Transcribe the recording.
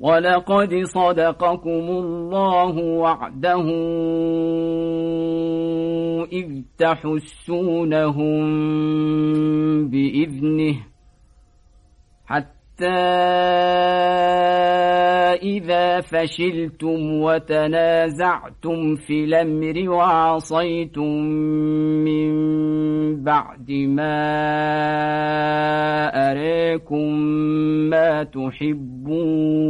ولقد صدقكم الله وعده إذ تحسونهم بإذنه حتى إذا فشلتم وتنازعتم في الأمر وعصيتم من بعد ما أريكم ما تحبون